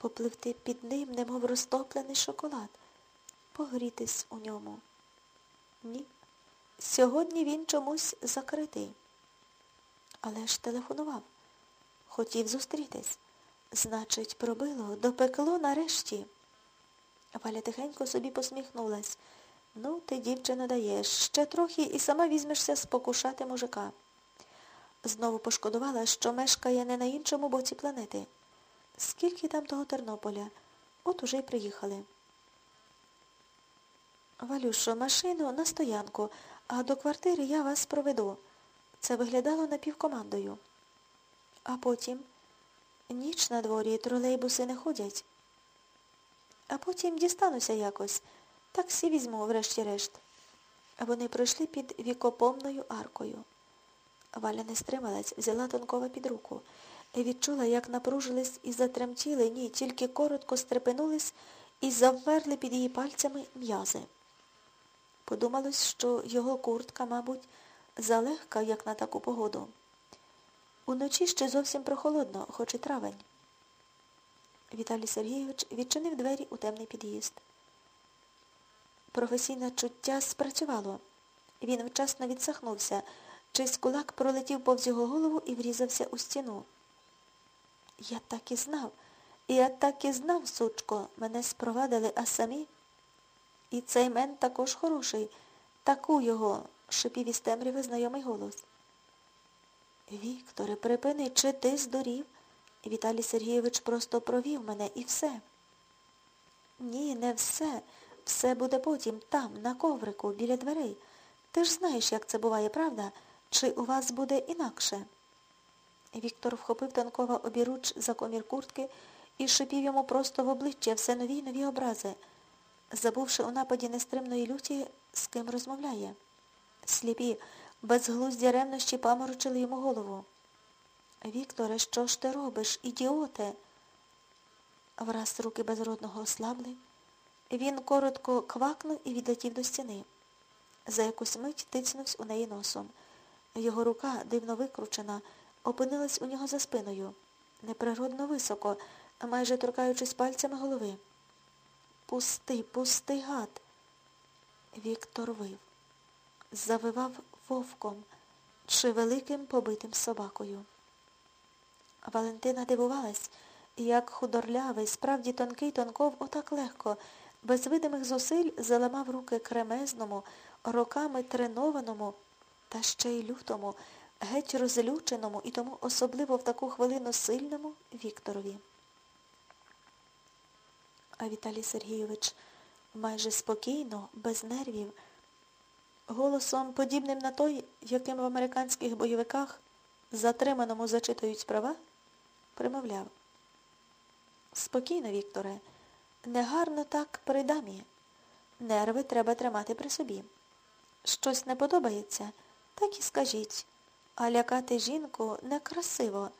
попливти під ним, немов розтоплений шоколад, погрітись у ньому. Ні. Сьогодні він чомусь закритий. Але ж телефонував. Хотів зустрітись. Значить, пробило, допекло нарешті. Валя тихенько собі посміхнулась. Ну, ти, дівчина, даєш. Ще трохи і сама візьмешся спокушати мужика. Знову пошкодувала, що мешкає не на іншому боці планети. Скільки там того Тернополя? От уже й приїхали. Валюшо, машину на стоянку, а до квартири я вас проведу. Це виглядало напівкомандою. А потім ніч на дворі, тролейбуси не ходять. А потім дістануся якось. Таксі візьму, врешті-решт. Вони пройшли під вікопомною аркою. Валя не стрималась, взяла тонкова під руку. І відчула, як напружились і затремтіли, ні, тільки коротко стрепенулись і завмерли під її пальцями м'язи. Подумалось, що його куртка, мабуть, залегка, як на таку погоду. Уночі ще зовсім прохолодно, хоч і травень. Віталій Сергійович відчинив двері у темний під'їзд. Професійне чуття спрацювало. Він вчасно відсахнувся. Чийсь кулак пролетів повз його голову і врізався у стіну. Я так і знав, я так і знав, сучко, мене спровадили, а самі. І цей мен також хороший. Таку його, шипів із темряви знайомий голос. Вікторе, припини, чи ти здурів? Віталій Сергійович просто провів мене і все. Ні, не все. Все буде потім, там, на коврику, біля дверей. Ти ж знаєш, як це буває, правда? Чи у вас буде інакше? Віктор вхопив Танкова обіруч за комір куртки і шипів йому просто в обличчя все нові й нові образи, забувши у нападі нестримної люті, з ким розмовляє. Сліпі, безглузді ревнощі паморочили йому голову. Вікторе, що ж ти робиш, ідіоте? Враз руки безродного ослабли. Він коротко квакнув і відлетів до стіни. За якусь мить тицнувся у неї носом. Його рука, дивно викручена, опинилась у нього за спиною, неприродно високо, майже торкаючись пальцями голови. Пусти, пусти, гад. Віктор вив. Завивав вовком чи великим побитим собакою. Валентина дивувалась, як худорлявий, справді тонкий тонков отак легко, без видимих зусиль заламав руки кремезному, роками тренованому, та ще й лютому, геть розлюченому і тому особливо в таку хвилину сильному Вікторові. А Віталій Сергійович майже спокійно, без нервів, голосом, подібним на той, яким в американських бойовиках затриманому зачитують справа, примовляв. Спокійно, Вікторе, негарно так при дамі. Нерви треба тримати при собі. Щось не подобається, так і скажіть. А лякати жінку некрасиво,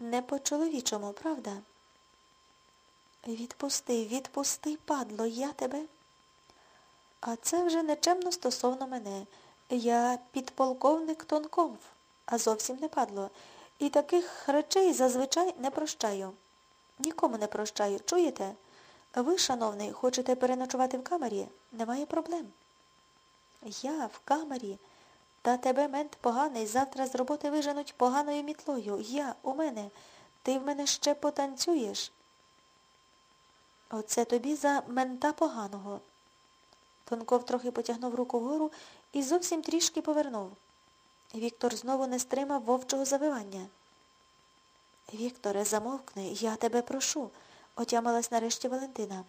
не по-чоловічому, правда? Відпусти, відпусти, падло, я тебе. А це вже нечемно стосовно мене. Я підполковник Тонков, а зовсім не падло. І таких речей зазвичай не прощаю. Нікому не прощаю. Чуєте? Ви, шановний, хочете переночувати в камері? Немає проблем. Я в камері. Та тебе мент поганий. Завтра з роботи виженуть поганою мітлою. Я у мене. Ти в мене ще потанцюєш. Оце тобі за мента поганого. Тонков трохи потягнув руку вгору і зовсім трішки повернув. Віктор знову не стримав вовчого завивання. Вікторе, замовкни, я тебе прошу, отямилась нарешті Валентина.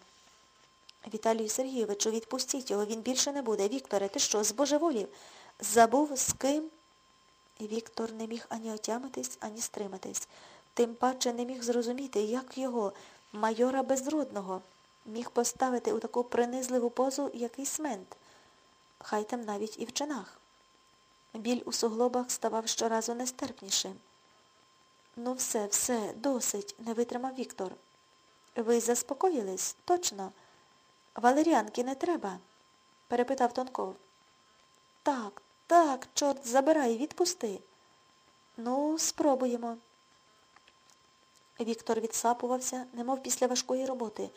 Віталію Сергійовичу, відпустіть його, він більше не буде. Вікторе, ти що, збожеволів? Забув з ким? Віктор не міг ані отямитись, ані стриматись. Тим паче не міг зрозуміти, як його, майора безродного, міг поставити у таку принизливу позу якийсь мент, хай там навіть і в чинах. Біль у суглобах ставав щоразу нестерпнішим. Ну все, все, досить, не витримав Віктор. Ви заспокоїлись? Точно. Валеріанки не треба? перепитав Тонков. Так, так, чорт, забирай, відпусти. Ну, спробуємо. Віктор відсапувався, немов після важкої роботи.